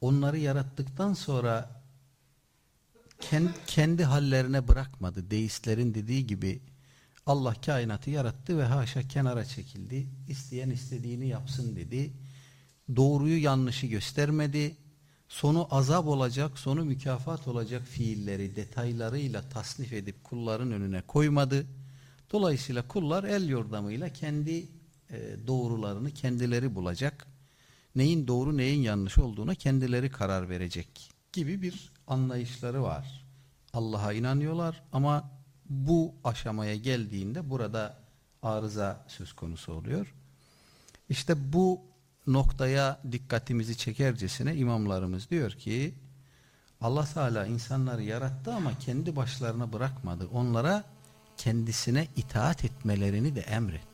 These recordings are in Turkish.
onları yarattıktan sonra kendi hallerine bırakmadı. Deistlerin dediği gibi Allah kainatı yarattı ve haşa kenara çekildi. İsteyen istediğini yapsın dedi. Doğruyu yanlışı göstermedi. Sonu azap olacak, sonu mükafat olacak fiilleri detaylarıyla tasnif edip kulların önüne koymadı. Dolayısıyla kullar el yordamıyla kendi e, doğrularını kendileri bulacak. Neyin doğru neyin yanlış olduğuna kendileri karar verecek gibi bir anlayışları var. Allah'a inanıyorlar ama bu aşamaya geldiğinde burada arıza söz konusu oluyor. İşte bu noktaya dikkatimizi çekercesine imamlarımız diyor ki Allah Teala insanları yarattı ama kendi başlarına bırakmadı. Onlara kendisine itaat etmelerini de emretti.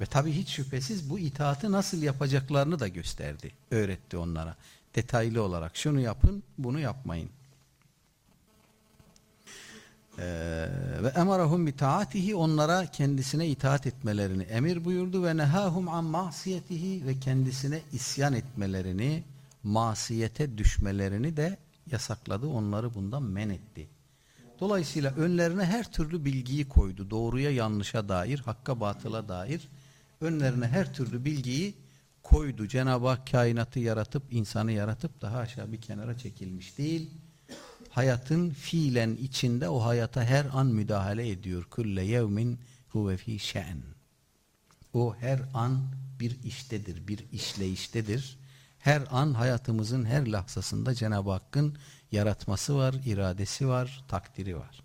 Ve tabi hiç şüphesiz bu itaati nasıl yapacaklarını da gösterdi, öğretti onlara. Detaylı olarak şunu yapın, bunu yapmayın. Ee, ve emarahum bi onlara kendisine itaat etmelerini emir buyurdu ve nehahum an masiyetihi ve kendisine isyan etmelerini, masiyete düşmelerini de yasakladı. Onları bundan men etti. Dolayısıyla önlerine her türlü bilgiyi koydu. Doğruya yanlışa dair, hakka batıla dair önlerine her türlü bilgiyi koydu. Cenab-ı Hak kainatı yaratıp, insanı yaratıp daha aşağı bir kenara çekilmiş değil hayatın fiilen içinde o hayata her an müdahale ediyor. Kulle yevmin huve fi şe'n. O her an bir iştedir, bir işleyiştedir. Her an hayatımızın her lahzasında Cenab-ı Hakk'ın yaratması var, iradesi var, takdiri var.